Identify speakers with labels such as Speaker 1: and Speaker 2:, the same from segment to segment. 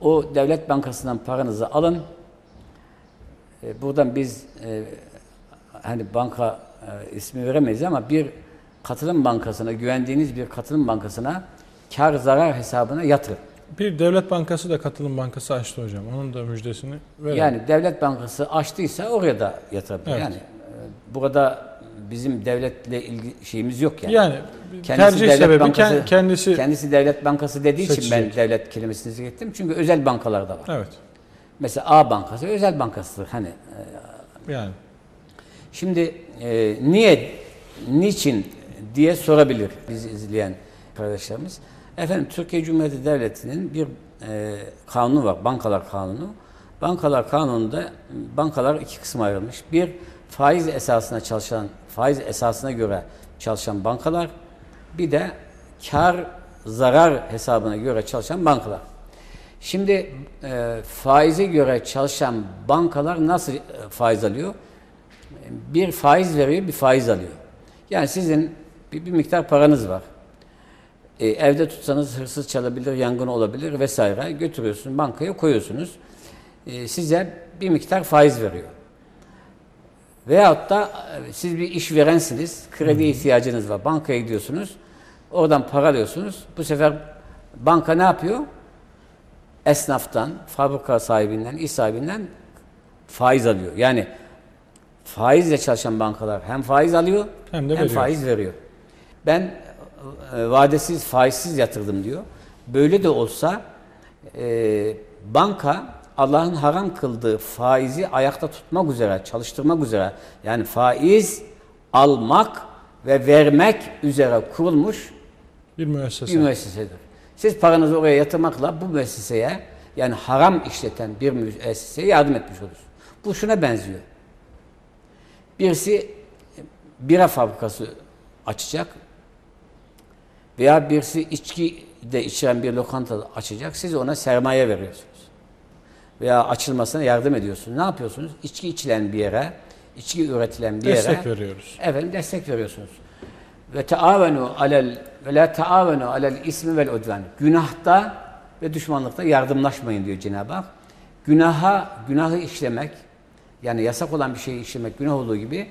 Speaker 1: O devlet bankasından paranızı alın. E, Buradan biz e, hani banka e, ismi veremeyiz ama bir katılım bankasına, güvendiğiniz bir katılım bankasına kar zarar hesabına yatırın.
Speaker 2: Bir devlet bankası da katılım bankası açtı hocam. Onun da müjdesini verelim.
Speaker 1: Yani devlet bankası açtıysa oraya da yatırabilir.
Speaker 2: Evet.
Speaker 1: Yani e, burada bizim devletle ilgili şeyimiz yok yani.
Speaker 2: yani
Speaker 1: Kendisi
Speaker 2: tercih
Speaker 1: devlet
Speaker 2: sebebi
Speaker 1: bankası-
Speaker 2: kend- kendisi
Speaker 1: Kendisi devlet bankası dediği için ben
Speaker 2: Seçecek.
Speaker 1: devlet kelimesini zikrettim. Çünkü özel bankalar da var.
Speaker 2: evet.
Speaker 1: Mesela A bankası özel bankasıdır. Hani e,
Speaker 2: Yani
Speaker 1: Şimdi e, niye, niçin diye sorabilir bizi izleyen kardeşlerimiz. Efendim Türkiye Cumhuriyeti Devleti'nin bir e, kanunu var, bankalar kanunu. Bankalar kanununda bankalar iki kısma ayrılmış. Bir, faiz esasına çalışan, faiz esasına göre çalışan bankalar. Bir de kar zarar hesabına göre çalışan bankalar. Şimdi e, faize göre çalışan bankalar nasıl e, faiz alıyor? bir faiz veriyor, bir faiz alıyor. Yani sizin bir, bir miktar paranız var. E, evde tutsanız hırsız çalabilir, yangın olabilir vesaire. Götürüyorsunuz, bankaya koyuyorsunuz. E, size bir miktar faiz veriyor. Veyahut da e, siz bir iş verensiniz, kredi ihtiyacınız var. Bankaya gidiyorsunuz, oradan para alıyorsunuz. Bu sefer banka ne yapıyor? Esnaftan, fabrika sahibinden, iş sahibinden faiz alıyor. Yani faizle çalışan bankalar hem faiz alıyor
Speaker 2: Hem
Speaker 1: hem,
Speaker 2: de veriyor.
Speaker 1: faiz veriyor. Ben e, vadesiz, faizsiz yatırdım diyor. Böyle de olsa e, banka Allah'ın haram kıldığı faizi ayakta tutmak üzere, çalıştırmak üzere yani faiz almak ve vermek üzere kurulmuş
Speaker 2: bir müessese.
Speaker 1: bir müessesedir. Siz paranızı oraya yatırmakla bu müesseseye yani haram işleten bir müesseseye yardım etmiş olursunuz. Bu şuna benziyor. Birisi bira fabrikası açacak veya birisi içki de içiren bir lokanta açacak. Siz ona sermaye veriyorsunuz. Veya açılmasına yardım ediyorsunuz. Ne yapıyorsunuz? İçki içilen bir yere, içki üretilen bir yere
Speaker 2: Destek veriyoruz.
Speaker 1: Efendim destek veriyorsunuz. Ve taavenu alel ve la taavenu alel ismi vel udvan. Günahta ve düşmanlıkta yardımlaşmayın diyor Cenab-ı Hak. Günaha, günahı işlemek yani yasak olan bir şeyi işlemek günah olduğu gibi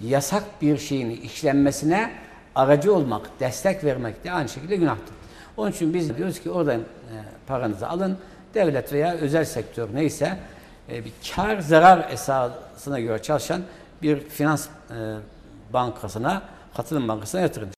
Speaker 1: yasak bir şeyin işlenmesine aracı olmak, destek vermek de aynı şekilde günahtır. Onun için biz diyoruz ki oradan e, paranızı alın. Devlet veya özel sektör neyse e, bir kar zarar esasına göre çalışan bir finans e, bankasına, katılım bankasına yatırın.